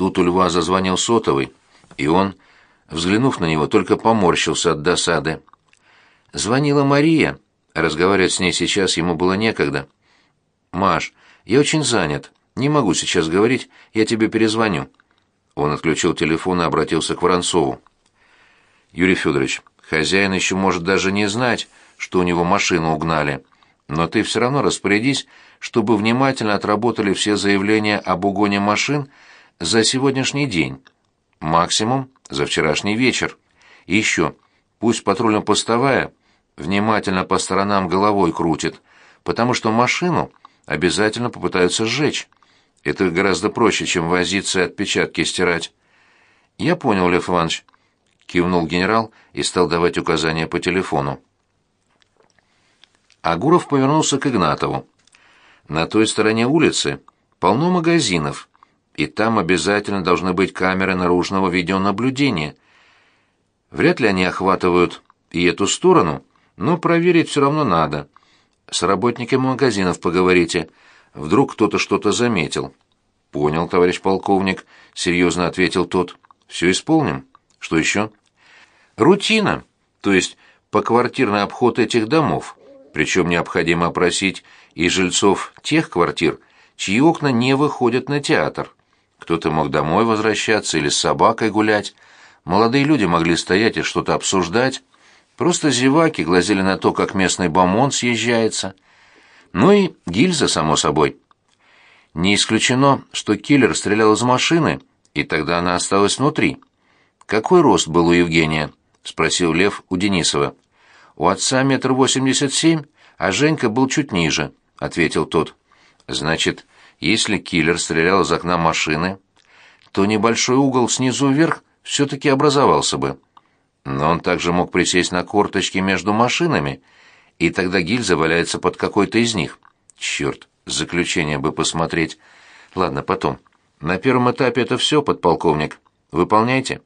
Тут у Льва зазвонил сотовый, и он, взглянув на него, только поморщился от досады. Звонила Мария. Разговаривать с ней сейчас ему было некогда. «Маш, я очень занят. Не могу сейчас говорить, я тебе перезвоню». Он отключил телефон и обратился к Воронцову. «Юрий Федорович, хозяин еще может даже не знать, что у него машину угнали. Но ты все равно распорядись, чтобы внимательно отработали все заявления об угоне машин за сегодняшний день. Максимум за вчерашний вечер. И еще, пусть патрульно-постовая внимательно по сторонам головой крутит, потому что машину обязательно попытаются сжечь. Это гораздо проще, чем возиться и отпечатки стирать. Я понял, Лев Иванович. Кивнул генерал и стал давать указания по телефону. Агуров повернулся к Игнатову. На той стороне улицы полно магазинов, и там обязательно должны быть камеры наружного видеонаблюдения. Вряд ли они охватывают и эту сторону, но проверить все равно надо. С работниками магазинов поговорите, вдруг кто-то что-то заметил. Понял, товарищ полковник, серьезно ответил тот. Все исполним. Что еще? Рутина, то есть поквартирный обход этих домов. Причем необходимо опросить и жильцов тех квартир, чьи окна не выходят на театр. Кто-то мог домой возвращаться или с собакой гулять. Молодые люди могли стоять и что-то обсуждать. Просто зеваки глазели на то, как местный бомон съезжается. Ну и гильза, само собой. Не исключено, что киллер стрелял из машины, и тогда она осталась внутри. «Какой рост был у Евгения?» — спросил Лев у Денисова. «У отца метр восемьдесят семь, а Женька был чуть ниже», — ответил тот. «Значит, если киллер стрелял из окна машины, то небольшой угол снизу вверх все-таки образовался бы. Но он также мог присесть на корточки между машинами, и тогда гильза валяется под какой-то из них. Черт, заключение бы посмотреть. Ладно, потом. На первом этапе это все, подполковник. Выполняйте».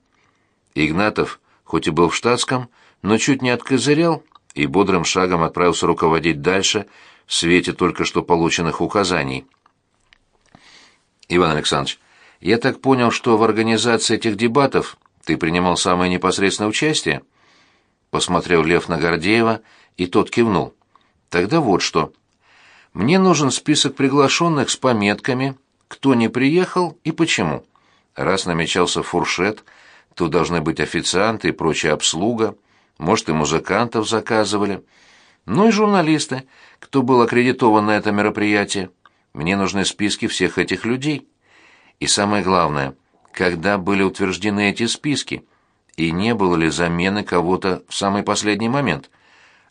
Игнатов, хоть и был в штатском, но чуть не откозырял и бодрым шагом отправился руководить дальше в свете только что полученных указаний. Иван Александрович, я так понял, что в организации этих дебатов ты принимал самое непосредственное участие? Посмотрел Лев на Гордеева, и тот кивнул. Тогда вот что. Мне нужен список приглашенных с пометками, кто не приехал и почему. Раз намечался фуршет, то должны быть официанты и прочая обслуга, может, и музыкантов заказывали. Ну и журналисты, кто был аккредитован на это мероприятие. Мне нужны списки всех этих людей. И самое главное, когда были утверждены эти списки, и не было ли замены кого-то в самый последний момент.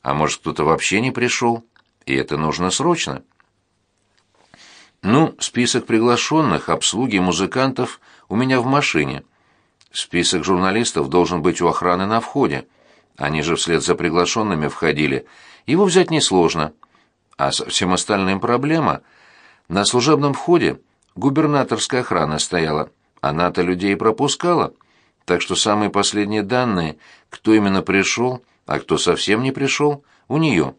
А может, кто-то вообще не пришел, и это нужно срочно. Ну, список приглашенных, обслуги музыкантов у меня в машине. Список журналистов должен быть у охраны на входе. Они же вслед за приглашенными входили. Его взять несложно. А со всем остальным проблема. На служебном входе губернаторская охрана стояла. Она-то людей пропускала. Так что самые последние данные, кто именно пришел, а кто совсем не пришел, у нее.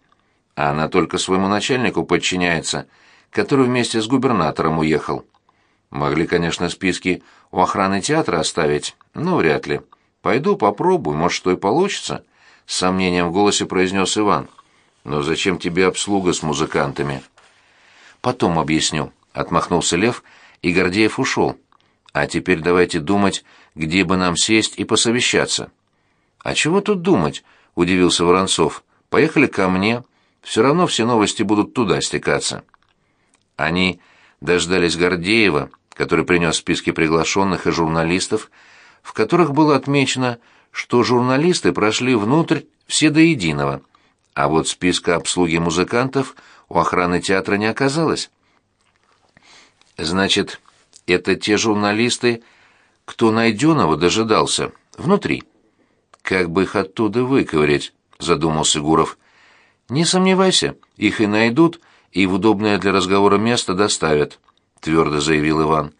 А она только своему начальнику подчиняется, который вместе с губернатором уехал. Могли, конечно, списки у охраны театра оставить, но вряд ли. Пойду попробую, может, что и получится, с сомнением в голосе произнес Иван. Но зачем тебе обслуга с музыкантами? Потом объясню, отмахнулся Лев, и Гордеев ушел. А теперь давайте думать, где бы нам сесть и посовещаться. А чего тут думать? удивился Воронцов. Поехали ко мне. Все равно все новости будут туда стекаться. Они дождались Гордеева, который принес списки приглашенных и журналистов, в которых было отмечено, что журналисты прошли внутрь все до единого, а вот списка обслуги музыкантов у охраны театра не оказалось. Значит, это те журналисты, кто найденного дожидался, внутри. Как бы их оттуда выковырять, задумался Гуров. Не сомневайся, их и найдут, и в удобное для разговора место доставят твердо заявил Иван.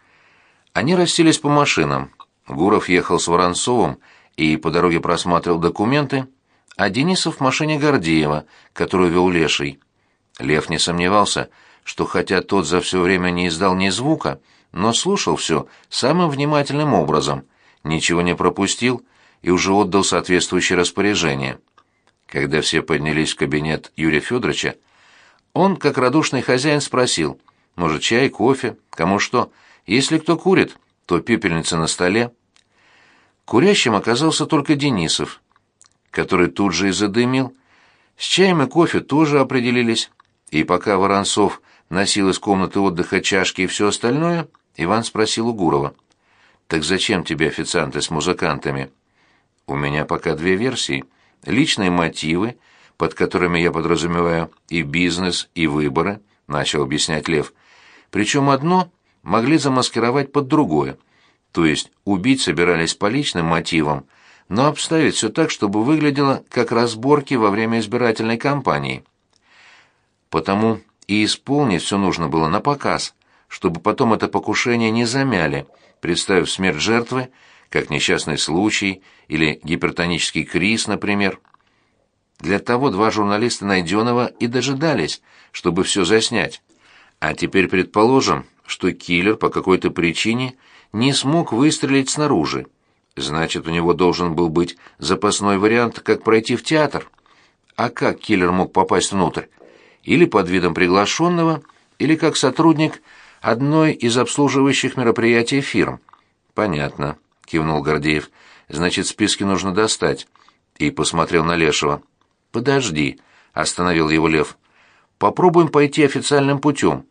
Они расселись по машинам. Гуров ехал с Воронцовым и по дороге просматривал документы, а Денисов в машине Гордеева, которую вел Леший. Лев не сомневался, что хотя тот за все время не издал ни звука, но слушал все самым внимательным образом, ничего не пропустил и уже отдал соответствующее распоряжение. Когда все поднялись в кабинет Юрия Федоровича, он, как радушный хозяин, спросил, может, чай, кофе, кому что. Если кто курит, то пепельница на столе. Курящим оказался только Денисов, который тут же и задымил. С чаем и кофе тоже определились, и пока Воронцов носил из комнаты отдыха чашки и все остальное, Иван спросил у Гурова. «Так зачем тебе официанты с музыкантами?» «У меня пока две версии. Личные мотивы, под которыми я подразумеваю и бизнес, и выборы», — начал объяснять Лев. «Причем одно могли замаскировать под другое. То есть убить собирались по личным мотивам, но обставить все так, чтобы выглядело как разборки во время избирательной кампании. Потому и исполнить все нужно было на показ, чтобы потом это покушение не замяли, представив смерть жертвы как несчастный случай или гипертонический криз, например. Для того два журналиста Найденова и дожидались, чтобы все заснять. А теперь предположим, что киллер по какой-то причине не смог выстрелить снаружи. Значит, у него должен был быть запасной вариант, как пройти в театр. А как киллер мог попасть внутрь? Или под видом приглашенного, или как сотрудник одной из обслуживающих мероприятий фирм. Понятно, кивнул Гордеев. Значит, списки нужно достать. И посмотрел на Лешего. Подожди, остановил его Лев. Попробуем пойти официальным путем.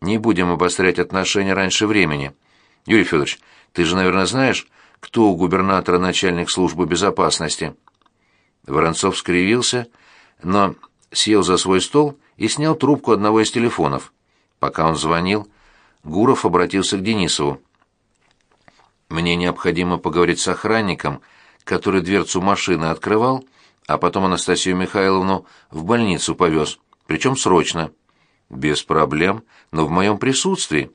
Не будем обострять отношения раньше времени. Юрий Федорович, ты же, наверное, знаешь, кто у губернатора начальник службы безопасности? Воронцов скривился, но сел за свой стол и снял трубку одного из телефонов. Пока он звонил, Гуров обратился к Денисову. «Мне необходимо поговорить с охранником, который дверцу машины открывал, а потом Анастасию Михайловну в больницу повез, причем срочно». «Без проблем, но в моем присутствии.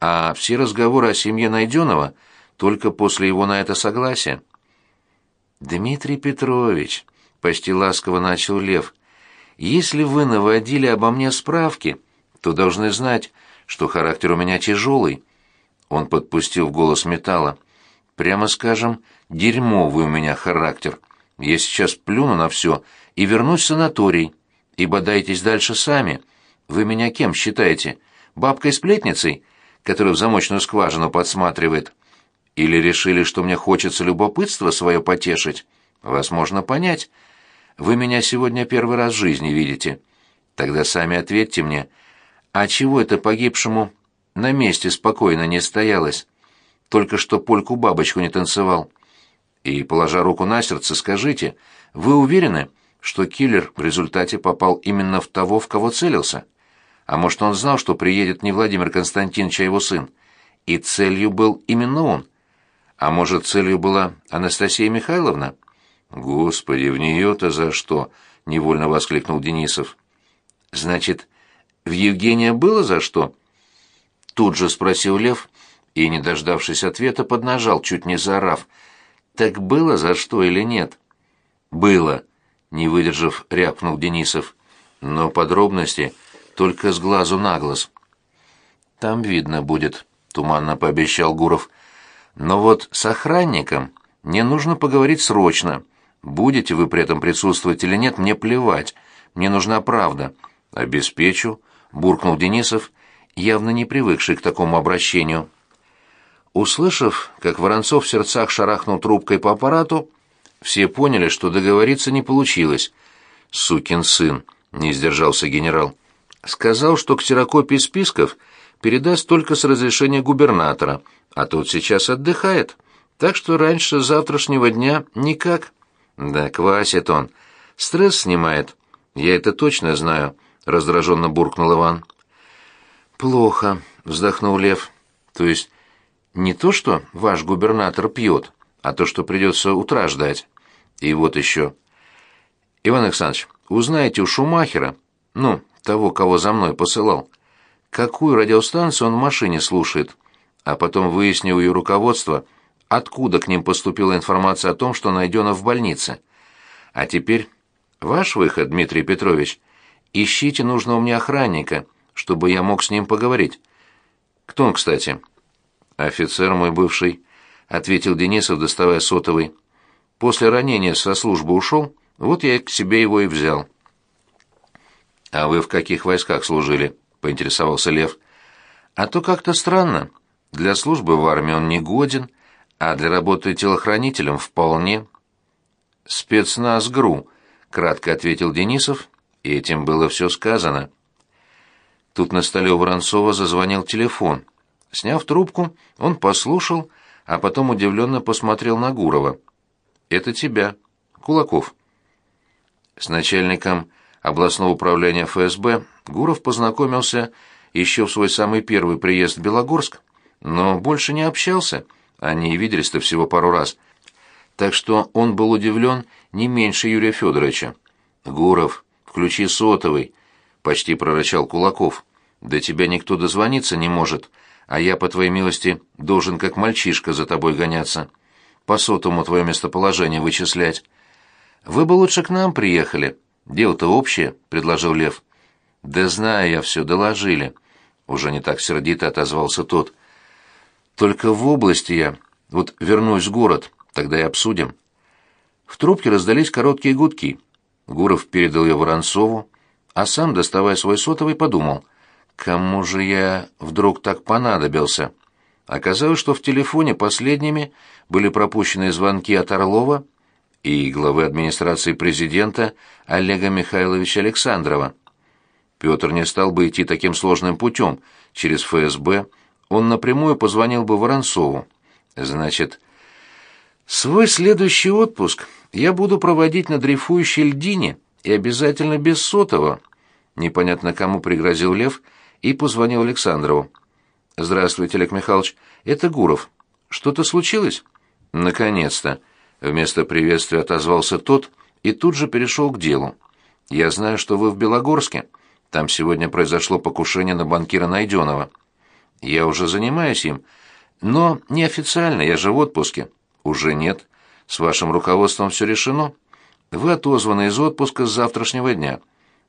А все разговоры о семье Найденова только после его на это согласия». «Дмитрий Петрович», — почти ласково начал Лев, — «если вы наводили обо мне справки, то должны знать, что характер у меня тяжелый». Он подпустил в голос металла. «Прямо скажем, дерьмовый у меня характер. Я сейчас плюну на все и вернусь в санаторий, ибо дайтесь дальше сами». Вы меня кем считаете? Бабкой-сплетницей, которая в замочную скважину подсматривает? Или решили, что мне хочется любопытство свое потешить? Вас можно понять. Вы меня сегодня первый раз в жизни видите. Тогда сами ответьте мне, а чего это погибшему на месте спокойно не стоялось? Только что польку-бабочку не танцевал. И, положа руку на сердце, скажите, вы уверены, что киллер в результате попал именно в того, в кого целился?» А может, он знал, что приедет не Владимир Константинович, а его сын? И целью был именно он. А может, целью была Анастасия Михайловна? Господи, в нее-то за что? Невольно воскликнул Денисов. Значит, в Евгения было за что? Тут же спросил Лев и, не дождавшись ответа, поднажал, чуть не заорав. Так было за что или нет? Было, не выдержав, рявкнул Денисов. Но подробности только с глазу на глаз. «Там видно будет», — туманно пообещал Гуров. «Но вот с охранником мне нужно поговорить срочно. Будете вы при этом присутствовать или нет, мне плевать. Мне нужна правда». «Обеспечу», — буркнул Денисов, явно не привыкший к такому обращению. Услышав, как Воронцов в сердцах шарахнул трубкой по аппарату, все поняли, что договориться не получилось. «Сукин сын», — не сдержался генерал. Сказал, что ксерокопии списков передаст только с разрешения губернатора, а тот сейчас отдыхает. Так что раньше завтрашнего дня никак. Да, квасит он. Стресс снимает. Я это точно знаю, раздраженно буркнул Иван. Плохо, вздохнул Лев. То есть не то, что ваш губернатор пьет, а то, что придется утра ждать. И вот еще. Иван Александрович, узнаете у Шумахера, ну, того, кого за мной посылал. Какую радиостанцию он в машине слушает? А потом выяснил ее руководство, откуда к ним поступила информация о том, что найдено в больнице. А теперь ваш выход, Дмитрий Петрович. Ищите нужного мне охранника, чтобы я мог с ним поговорить. Кто он, кстати? «Офицер мой бывший», — ответил Денисов, доставая сотовый. «После ранения со службы ушел, вот я к себе его и взял». «А вы в каких войсках служили?» — поинтересовался Лев. «А то как-то странно. Для службы в армии он не годен, а для работы телохранителем вполне». «Спецназ ГРУ», — кратко ответил Денисов, и этим было все сказано. Тут на столе у Воронцова зазвонил телефон. Сняв трубку, он послушал, а потом удивленно посмотрел на Гурова. «Это тебя, Кулаков». С начальником областного управления ФСБ Гуров познакомился еще в свой самый первый приезд в Белогорск, но больше не общался, они виделись-то всего пару раз. Так что он был удивлен не меньше Юрия Федоровича. «Гуров, включи сотовый», — почти прорычал Кулаков. «До тебя никто дозвониться не может, а я, по твоей милости, должен как мальчишка за тобой гоняться, по сотому твое местоположение вычислять. Вы бы лучше к нам приехали, Дело-то общее, предложил Лев. Да знаю я все, доложили. Уже не так сердито отозвался тот. Только в области я. Вот вернусь в город, тогда и обсудим. В трубке раздались короткие гудки. Гуров передал ее Воронцову, а сам, доставая свой сотовый, подумал, кому же я вдруг так понадобился. Оказалось, что в телефоне последними были пропущены звонки от Орлова и главы администрации президента Олега Михайловича Александрова. Петр не стал бы идти таким сложным путем, через ФСБ, он напрямую позвонил бы Воронцову. Значит, свой следующий отпуск я буду проводить на дрейфующей льдине и обязательно без сотого. Непонятно кому пригрозил Лев и позвонил Александрову. «Здравствуйте, Олег Михайлович, это Гуров. Что-то случилось?» «Наконец-то!» Вместо приветствия отозвался тот и тут же перешел к делу. «Я знаю, что вы в Белогорске. Там сегодня произошло покушение на банкира Найденова. Я уже занимаюсь им, но неофициально, я же в отпуске. Уже нет. С вашим руководством все решено. Вы отозваны из отпуска с завтрашнего дня.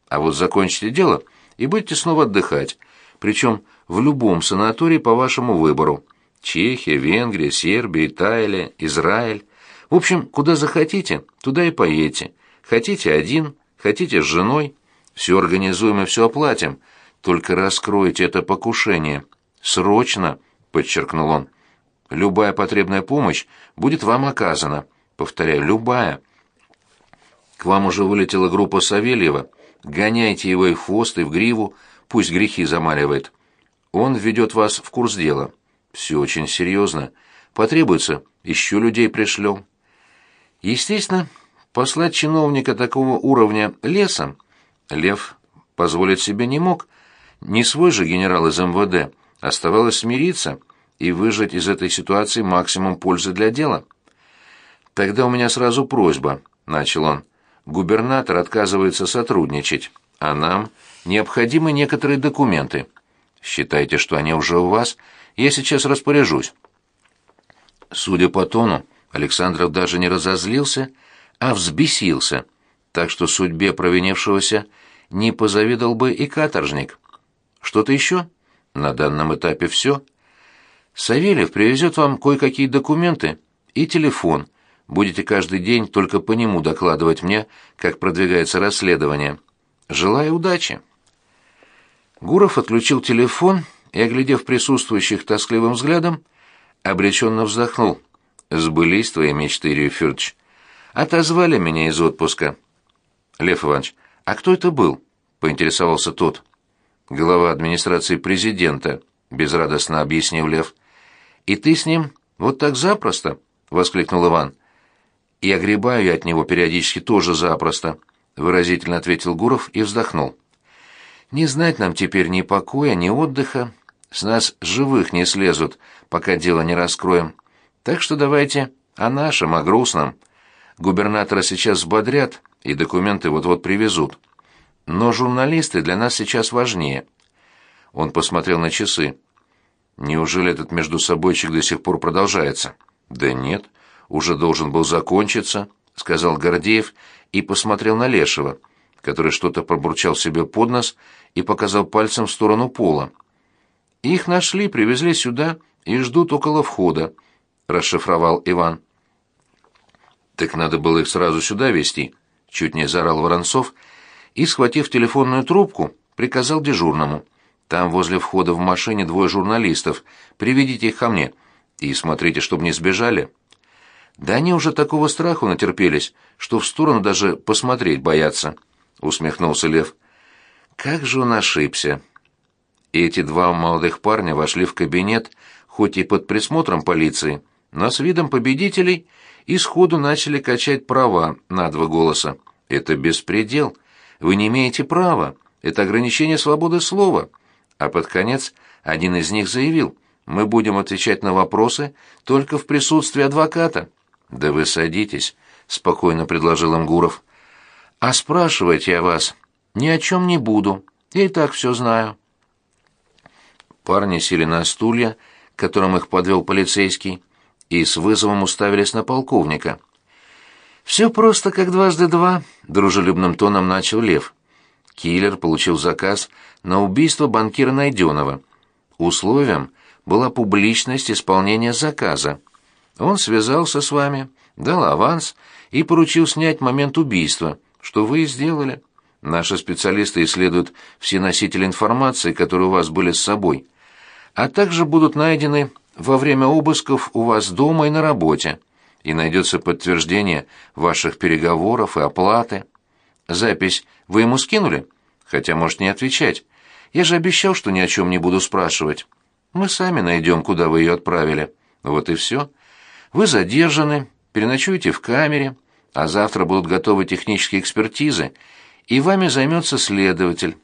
А вот закончите дело и будете снова отдыхать, причем в любом санатории по вашему выбору. Чехия, Венгрия, Сербия, Италия, Израиль. В общем, куда захотите, туда и поедете. Хотите один, хотите с женой. Все организуем и все оплатим. Только раскройте это покушение. Срочно, подчеркнул он. Любая потребная помощь будет вам оказана. Повторяю, любая. К вам уже вылетела группа Савельева. Гоняйте его и в хвост, и в гриву, пусть грехи замаливает. Он введет вас в курс дела. Все очень серьезно. Потребуется, еще людей пришлем. Естественно, послать чиновника такого уровня лесом Лев позволить себе не мог. Не свой же генерал из МВД. Оставалось смириться и выжать из этой ситуации максимум пользы для дела. «Тогда у меня сразу просьба», — начал он. «Губернатор отказывается сотрудничать, а нам необходимы некоторые документы. Считайте, что они уже у вас. Я сейчас распоряжусь». Судя по тону, Александров даже не разозлился, а взбесился, так что судьбе провинившегося не позавидовал бы и каторжник. Что-то еще? На данном этапе все. Савельев привезет вам кое-какие документы и телефон. Будете каждый день только по нему докладывать мне, как продвигается расследование. Желаю удачи. Гуров отключил телефон и, оглядев присутствующих тоскливым взглядом, обреченно вздохнул. Сбылись твои мечты, Федорович. Отозвали меня из отпуска. Лев Иванович, а кто это был? Поинтересовался тот. Глава администрации президента, безрадостно объяснил Лев. И ты с ним вот так запросто? Воскликнул Иван. И огребаю я от него периодически тоже запросто, выразительно ответил Гуров и вздохнул. Не знать нам теперь ни покоя, ни отдыха. С нас живых не слезут, пока дело не раскроем. Так что давайте о нашем, о грустном. Губернатора сейчас взбодрят, и документы вот-вот привезут. Но журналисты для нас сейчас важнее. Он посмотрел на часы. Неужели этот междусобойчик до сих пор продолжается? Да нет, уже должен был закончиться, сказал Гордеев и посмотрел на Лешего, который что-то пробурчал себе под нос и показал пальцем в сторону пола. Их нашли, привезли сюда и ждут около входа», — расшифровал Иван. «Так надо было их сразу сюда везти», — чуть не заорал Воронцов, и, схватив телефонную трубку, приказал дежурному. «Там возле входа в машине двое журналистов. Приведите их ко мне. И смотрите, чтобы не сбежали». «Да они уже такого страху натерпелись, что в сторону даже посмотреть боятся», — усмехнулся Лев. «Как же он ошибся!» Эти два молодых парня вошли в кабинет, хоть и под присмотром полиции, но с видом победителей и сходу начали качать права на два голоса. «Это беспредел! Вы не имеете права! Это ограничение свободы слова!» А под конец один из них заявил, «Мы будем отвечать на вопросы только в присутствии адвоката». «Да вы садитесь», — спокойно предложил им Гуров. «А спрашивать я вас ни о чем не буду. Я и так все знаю». Парни сели на стулья, к которым их подвел полицейский, и с вызовом уставились на полковника. «Все просто как дважды два», — дружелюбным тоном начал Лев. Киллер получил заказ на убийство банкира Найденова. Условием была публичность исполнения заказа. Он связался с вами, дал аванс и поручил снять момент убийства, что вы и сделали. Наши специалисты исследуют все носители информации, которые у вас были с собой а также будут найдены во время обысков у вас дома и на работе, и найдется подтверждение ваших переговоров и оплаты. Запись вы ему скинули? Хотя может не отвечать. Я же обещал, что ни о чем не буду спрашивать. Мы сами найдем, куда вы ее отправили. Вот и все. Вы задержаны, переночуете в камере, а завтра будут готовы технические экспертизы, и вами займется следователь.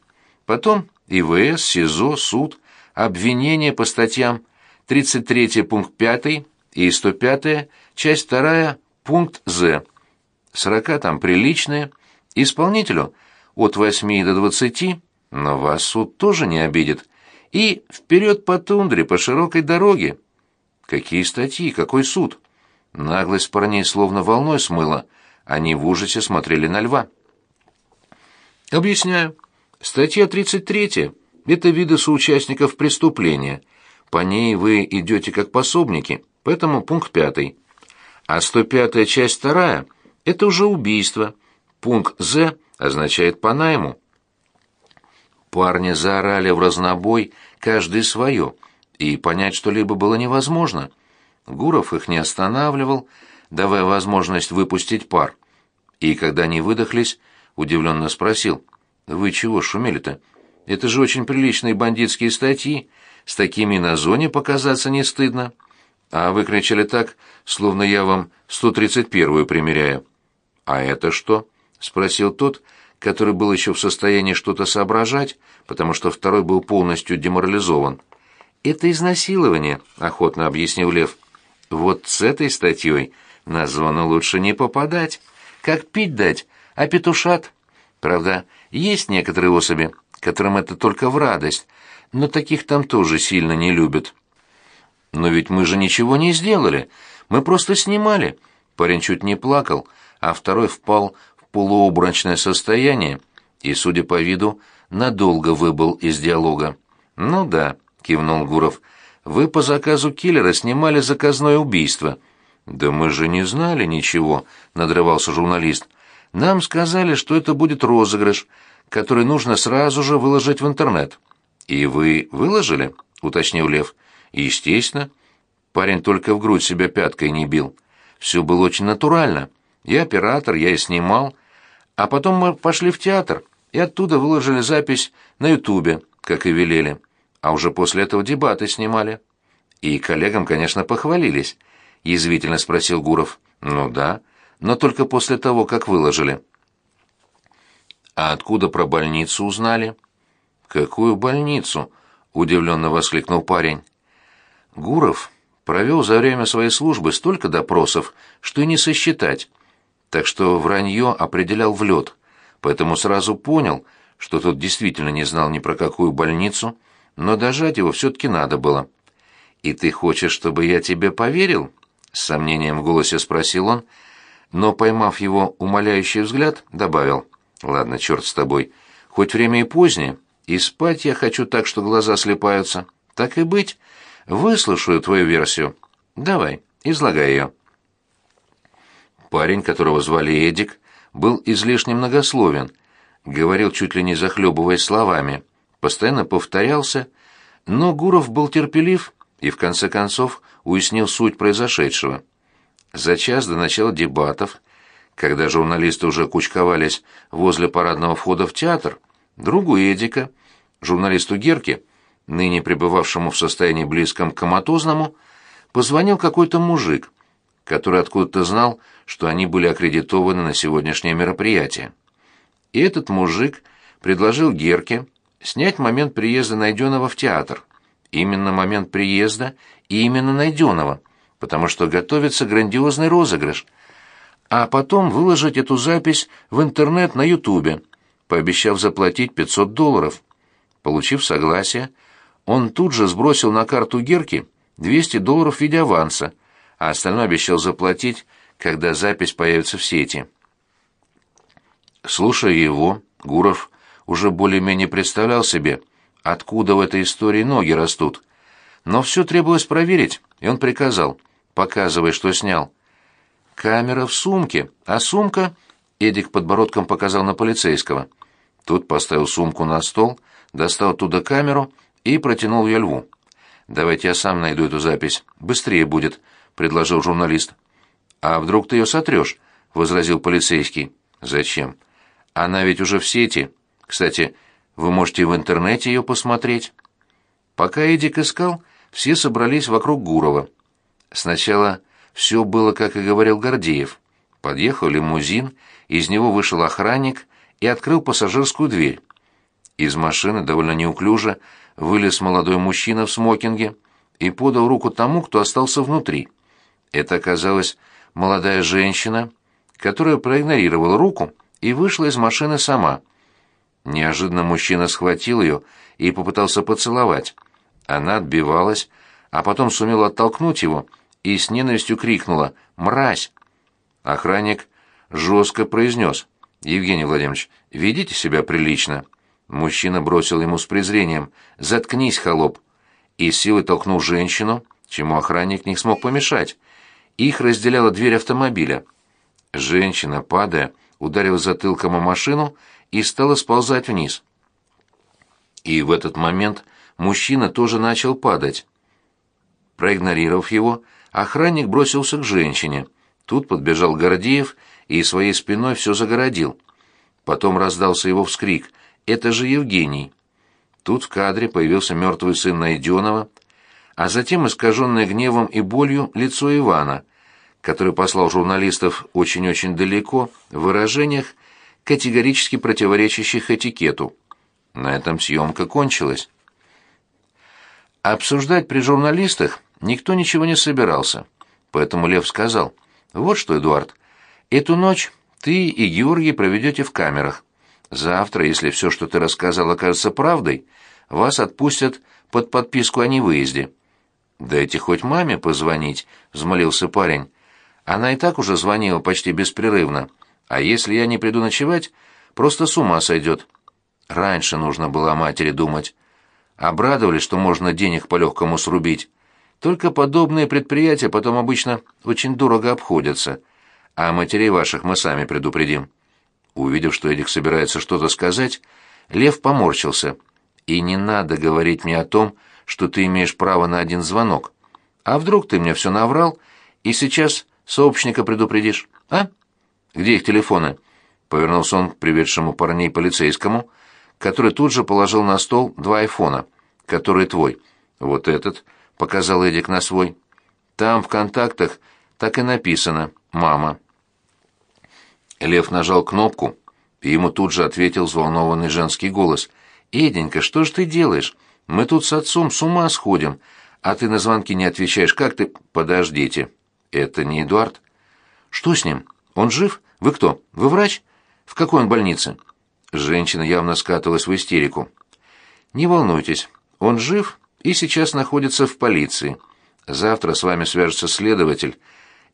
Потом ИВС, СИЗО, суд, обвинение по статьям 33 пункт 5 и 105 часть 2 пункт З. Срока там приличные, исполнителю от 8 до 20, но вас суд тоже не обидит. И вперед по тундре, по широкой дороге. Какие статьи, какой суд? Наглость парней словно волной смыла. Они в ужасе смотрели на льва. Объясняю. Статья 33 это виды соучастников преступления. По ней вы идете как пособники, поэтому пункт пятый. А 105-я часть вторая – это уже убийство. Пункт «З» означает «по найму». Парни заорали в разнобой, каждый свое, и понять что-либо было невозможно. Гуров их не останавливал, давая возможность выпустить пар. И когда они выдохлись, удивленно спросил, «Вы чего шумели-то?» Это же очень приличные бандитские статьи. С такими на зоне показаться не стыдно. А вы кричали так, словно я вам 131-ю примеряю. А это что? спросил тот, который был еще в состоянии что-то соображать, потому что второй был полностью деморализован. Это изнасилование, охотно объяснил Лев. Вот с этой статьей на зону лучше не попадать. Как пить дать, а петушат. Правда, есть некоторые особи, которым это только в радость, но таких там тоже сильно не любят. Но ведь мы же ничего не сделали, мы просто снимали. Парень чуть не плакал, а второй впал в полуобрачное состояние и, судя по виду, надолго выбыл из диалога. «Ну да», — кивнул Гуров, — «вы по заказу киллера снимали заказное убийство». «Да мы же не знали ничего», — надрывался журналист. «Нам сказали, что это будет розыгрыш, который нужно сразу же выложить в интернет. И вы выложили? уточнил Лев. Естественно. Парень только в грудь себя пяткой не бил. Все было очень натурально. Я оператор, я и снимал. А потом мы пошли в театр, и оттуда выложили запись на Ютубе, как и велели. А уже после этого дебаты снимали. И коллегам, конечно, похвалились. Язвительно спросил Гуров. Ну да, но только после того, как выложили. А откуда про больницу узнали? Какую больницу? удивленно воскликнул парень. Гуров провел за время своей службы столько допросов, что и не сосчитать. Так что вранье определял в лед, поэтому сразу понял, что тот действительно не знал ни про какую больницу, но дожать его все-таки надо было. «И ты хочешь, чтобы я тебе поверил?» — с сомнением в голосе спросил он, но, поймав его умоляющий взгляд, добавил — Ладно, черт с тобой. Хоть время и позднее, и спать я хочу так, что глаза слепаются. Так и быть. Выслушаю твою версию. Давай, излагай ее». Парень, которого звали Эдик, был излишне многословен, говорил чуть ли не захлебываясь словами, постоянно повторялся, но Гуров был терпелив и в конце концов уяснил суть произошедшего. За час до начала дебатов, когда журналисты уже кучковались возле парадного входа в театр, другу Эдика, журналисту Герке, ныне пребывавшему в состоянии близком к коматозному, позвонил какой-то мужик, который откуда-то знал, что они были аккредитованы на сегодняшнее мероприятие. И этот мужик предложил Герке снять момент приезда Найденова в театр. Именно момент приезда и именно Найденова, потому что готовится грандиозный розыгрыш. А потом выложить эту запись в интернет на Ютубе, пообещав заплатить 500 долларов. Получив согласие, он тут же сбросил на карту Герки 200 долларов в виде аванса, а остальное обещал заплатить, когда запись появится в сети. Слушая его, Гуров уже более-менее представлял себе, откуда в этой истории ноги растут. Но все требовалось проверить, и он приказал, показывай, что снял. «Камера в сумке, а сумка...» Эдик подбородком показал на полицейского. Тут поставил сумку на стол, достал оттуда камеру и протянул ее льву. «Давайте я сам найду эту запись. Быстрее будет», — предложил журналист. «А вдруг ты ее сотрешь?» — возразил полицейский. «Зачем? Она ведь уже в сети. Кстати, вы можете в интернете ее посмотреть». Пока Эдик искал, все собрались вокруг Гурова. Сначала все было, как и говорил Гордеев. Подъехал лимузин, из него вышел охранник и открыл пассажирскую дверь. Из машины довольно неуклюже вылез молодой мужчина в смокинге и подал руку тому, кто остался внутри. Это оказалась молодая женщина, которая проигнорировала руку и вышла из машины сама. Неожиданно мужчина схватил ее и попытался поцеловать. Она отбивалась, а потом сумела оттолкнуть его и с ненавистью крикнула «Мразь!». Охранник жестко произнес «Евгений Владимирович, ведите себя прилично». Мужчина бросил ему с презрением «Заткнись, холоп!» и силой толкнул женщину, чему охранник не смог помешать. Их разделяла дверь автомобиля. Женщина, падая, ударила затылком о машину и стала сползать вниз. И в этот момент мужчина тоже начал падать. Проигнорировав его, охранник бросился к женщине. Тут подбежал Гордеев и своей спиной все загородил. Потом раздался его вскрик «Это же Евгений!». Тут в кадре появился мертвый сын Найденова, а затем искаженное гневом и болью лицо Ивана, который послал журналистов очень-очень далеко в выражениях, категорически противоречащих этикету. На этом съемка кончилась. Обсуждать при журналистах никто ничего не собирался, поэтому Лев сказал, «Вот что, Эдуард, эту ночь ты и Георгий проведете в камерах. Завтра, если все, что ты рассказал, окажется правдой, вас отпустят под подписку о невыезде. «Дайте хоть маме позвонить», — взмолился парень. «Она и так уже звонила почти беспрерывно. А если я не приду ночевать, просто с ума сойдет». Раньше нужно было о матери думать. Обрадовались, что можно денег по-легкому срубить. Только подобные предприятия потом обычно очень дорого обходятся. А матерей ваших мы сами предупредим. Увидев, что Эдик собирается что-то сказать, Лев поморщился. «И не надо говорить мне о том, что ты имеешь право на один звонок. А вдруг ты мне все наврал и сейчас сообщника предупредишь, а? Где их телефоны?» Повернулся он к приведшему парней полицейскому, который тут же положил на стол два айфона. «Который твой?» «Вот этот», — показал Эдик на свой. «Там в контактах так и написано «Мама». Лев нажал кнопку, и ему тут же ответил взволнованный женский голос. «Эденька, что ж ты делаешь? Мы тут с отцом с ума сходим, а ты на звонки не отвечаешь. Как ты...» «Подождите. Это не Эдуард?» «Что с ним? Он жив? Вы кто? Вы врач? В какой он больнице?» Женщина явно скатывалась в истерику. «Не волнуйтесь, он жив и сейчас находится в полиции. Завтра с вами свяжется следователь,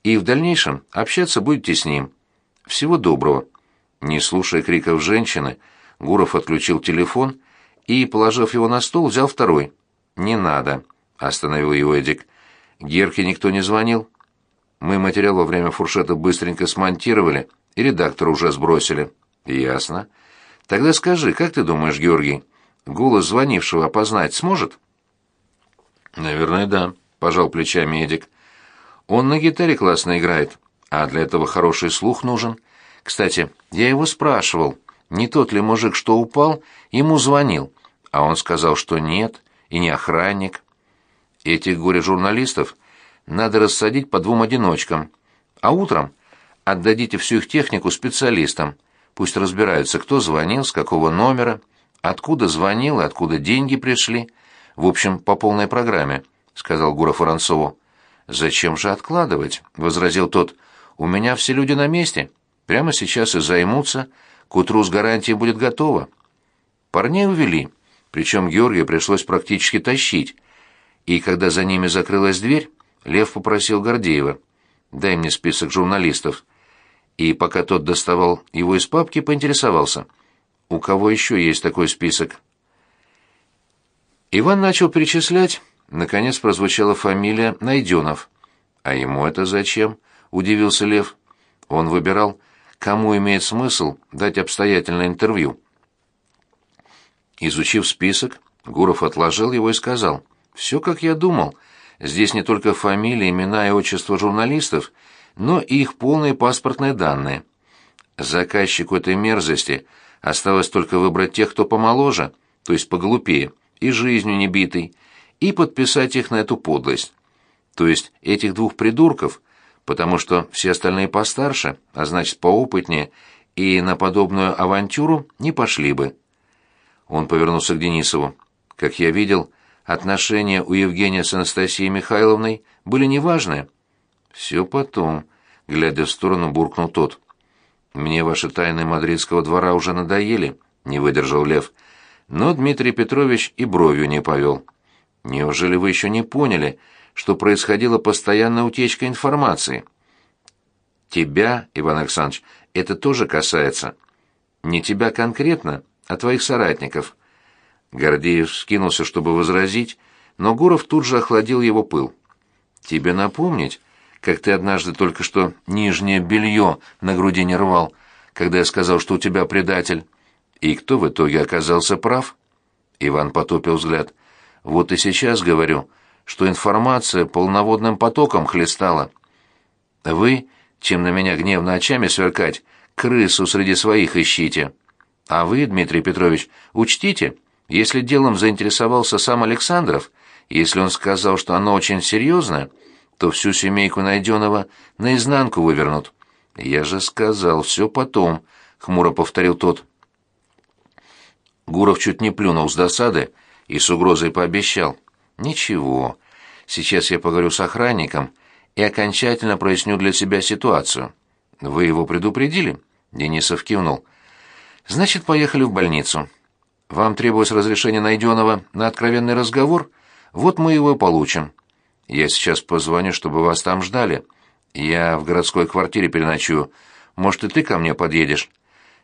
и в дальнейшем общаться будете с ним. Всего доброго». Не слушая криков женщины, Гуров отключил телефон и, положив его на стол, взял второй. «Не надо». остановил его Эдик. Герке никто не звонил. Мы материал во время фуршета быстренько смонтировали и редактора уже сбросили. Ясно. Тогда скажи, как ты думаешь, Георгий, голос звонившего опознать сможет? Наверное, да, пожал плечами Эдик. Он на гитаре классно играет, а для этого хороший слух нужен. Кстати, я его спрашивал, не тот ли мужик, что упал, ему звонил, а он сказал, что нет, и не охранник. Этих горе-журналистов надо рассадить по двум одиночкам, а утром отдадите всю их технику специалистам. Пусть разбираются, кто звонил, с какого номера, откуда звонил и откуда деньги пришли. В общем, по полной программе, — сказал Гуров Воронцову. «Зачем же откладывать?» — возразил тот. «У меня все люди на месте. Прямо сейчас и займутся. К утру с гарантией будет готово». Парней увели, причем Георгия пришлось практически тащить. И когда за ними закрылась дверь, Лев попросил Гордеева, «Дай мне список журналистов». И пока тот доставал его из папки, поинтересовался, «У кого еще есть такой список?» Иван начал перечислять, наконец прозвучала фамилия Найденов. «А ему это зачем?» — удивился Лев. Он выбирал, кому имеет смысл дать обстоятельное интервью. Изучив список, Гуров отложил его и сказал, «Все, как я думал». Здесь не только фамилии, имена и отчества журналистов, но и их полные паспортные данные. Заказчику этой мерзости осталось только выбрать тех, кто помоложе, то есть поглупее, и жизнью не битый, и подписать их на эту подлость. То есть этих двух придурков, потому что все остальные постарше, а значит поопытнее, и на подобную авантюру не пошли бы. Он повернулся к Денисову. Как я видел, отношения у Евгения с Анастасией Михайловной были неважные. «Все потом», — глядя в сторону, буркнул тот. «Мне ваши тайны мадридского двора уже надоели», — не выдержал Лев. Но Дмитрий Петрович и бровью не повел. «Неужели вы еще не поняли, что происходила постоянная утечка информации?» «Тебя, Иван Александрович, это тоже касается. Не тебя конкретно, а твоих соратников. Гордеев скинулся, чтобы возразить, но Гуров тут же охладил его пыл. «Тебе напомнить, как ты однажды только что нижнее белье на груди не рвал, когда я сказал, что у тебя предатель? И кто в итоге оказался прав?» Иван потупил взгляд. «Вот и сейчас говорю, что информация полноводным потоком хлестала. Вы, чем на меня гневно очами сверкать, крысу среди своих ищите. А вы, Дмитрий Петрович, учтите, — если делом заинтересовался сам Александров, если он сказал, что оно очень серьезное, то всю семейку Найденова наизнанку вывернут. «Я же сказал, все потом», — хмуро повторил тот. Гуров чуть не плюнул с досады и с угрозой пообещал. «Ничего, сейчас я поговорю с охранником и окончательно проясню для себя ситуацию». «Вы его предупредили?» — Денисов кивнул. «Значит, поехали в больницу». Вам требовалось разрешение Найденова на откровенный разговор? Вот мы его получим. Я сейчас позвоню, чтобы вас там ждали. Я в городской квартире переночую. Может, и ты ко мне подъедешь?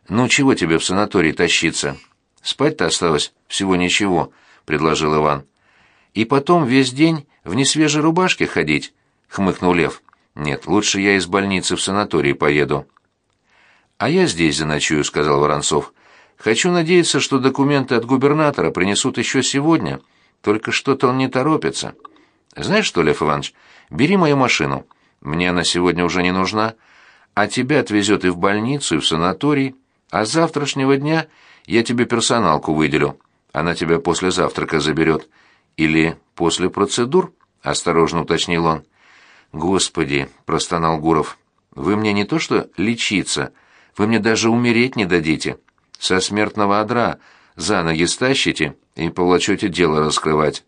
Ну, чего тебе в санатории тащиться? Спать-то осталось всего ничего, — предложил Иван. И потом весь день в несвежей рубашке ходить, — хмыкнул Лев. Нет, лучше я из больницы в санаторий поеду. А я здесь заночую, — сказал Воронцов. — Хочу надеяться, что документы от губернатора принесут еще сегодня, только что-то он не торопится. Знаешь что, Лев Иванович, бери мою машину. Мне она сегодня уже не нужна, а тебя отвезет и в больницу, и в санаторий, а с завтрашнего дня я тебе персоналку выделю. Она тебя после завтрака заберет. Или после процедур?» — осторожно уточнил он. «Господи!» — простонал Гуров. «Вы мне не то что лечиться, вы мне даже умереть не дадите со смертного одра за ноги стащите и повлачете дело раскрывать.